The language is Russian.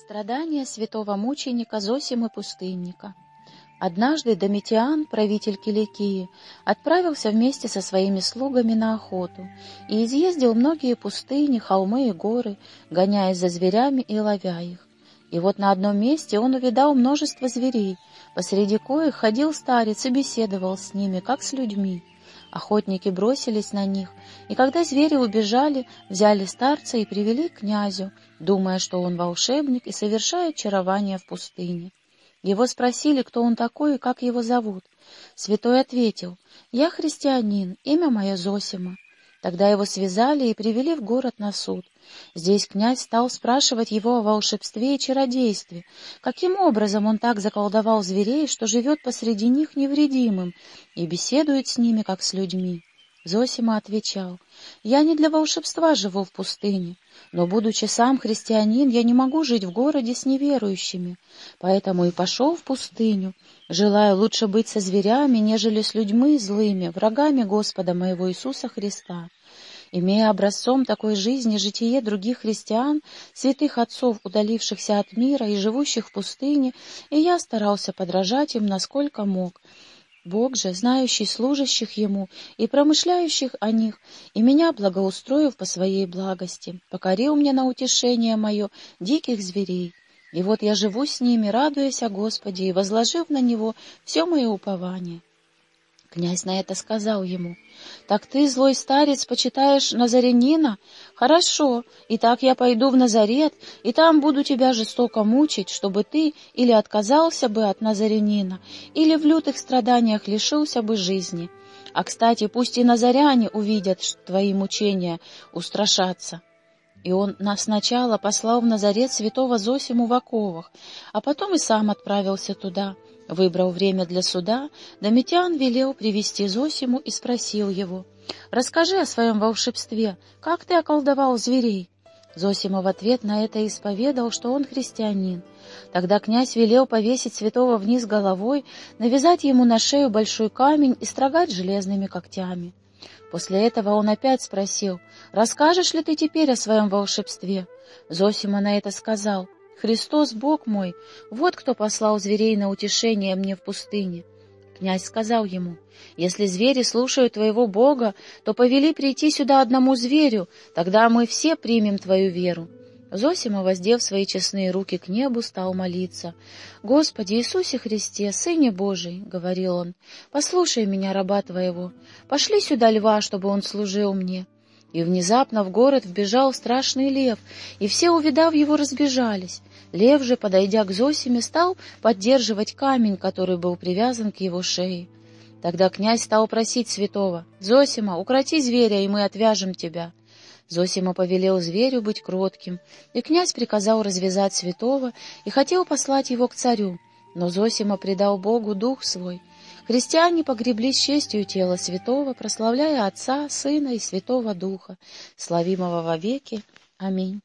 Страдания святого мученика Зосимы Пустынника Однажды Домитиан, правитель Киликии, отправился вместе со своими слугами на охоту и изъездил многие пустыни, холмы и горы, гоняясь за зверями и ловя их. И вот на одном месте он увидал множество зверей, посреди коих ходил старец и беседовал с ними, как с людьми. Охотники бросились на них, и когда звери убежали, взяли старца и привели к князю, думая, что он волшебник и совершает чарование в пустыне. Его спросили, кто он такой и как его зовут. Святой ответил, «Я христианин, имя мое Зосима». Тогда его связали и привели в город на суд. Здесь князь стал спрашивать его о волшебстве и чародействе, каким образом он так заколдовал зверей, что живет посреди них невредимым и беседует с ними, как с людьми. Зосима отвечал, «Я не для волшебства живу в пустыне, но, будучи сам христианин, я не могу жить в городе с неверующими, поэтому и пошел в пустыню, желая лучше быть со зверями, нежели с людьми злыми, врагами Господа моего Иисуса Христа». Имея образцом такой жизни житие других христиан, святых отцов, удалившихся от мира и живущих в пустыне, и я старался подражать им, насколько мог, Бог же, знающий служащих Ему и промышляющих о них, и меня благоустроив по своей благости, покорил мне на утешение мое диких зверей. И вот я живу с ними, радуясь о Господе и возложив на Него все мое упование. Князь на это сказал ему, «Так ты, злой старец, почитаешь Назарянина? Хорошо, и так я пойду в Назарет, и там буду тебя жестоко мучить, чтобы ты или отказался бы от Назарянина, или в лютых страданиях лишился бы жизни. А, кстати, пусть и назаряне увидят твои мучения, устрашатся». И он нас сначала послал в Назарет святого Зосиму в оковах, а потом и сам отправился туда — Выбрал время для суда, Домитян велел привести Зосиму и спросил его, «Расскажи о своем волшебстве, как ты околдовал зверей?» Зосима в ответ на это исповедал, что он христианин. Тогда князь велел повесить святого вниз головой, навязать ему на шею большой камень и строгать железными когтями. После этого он опять спросил, «Расскажешь ли ты теперь о своем волшебстве?» Зосима на это сказал, Христос, Бог мой, вот кто послал зверей на утешение мне в пустыне. Князь сказал ему, «Если звери слушают твоего Бога, то повели прийти сюда одному зверю, тогда мы все примем твою веру». Зосима, воздев свои честные руки к небу, стал молиться. «Господи Иисусе Христе, Сыне Божий!» — говорил он. «Послушай меня, раба твоего. Пошли сюда льва, чтобы он служил мне». И внезапно в город вбежал страшный лев, и все, увидав его, разбежались. Лев же, подойдя к Зосиме, стал поддерживать камень, который был привязан к его шее. Тогда князь стал просить святого, «Зосима, укроти зверя, и мы отвяжем тебя». Зосима повелел зверю быть кротким, и князь приказал развязать святого и хотел послать его к царю. Но Зосима предал Богу дух свой. Христиане погребли с честью тело святого, прославляя Отца, Сына и Святого Духа, славимого вовеки. Аминь.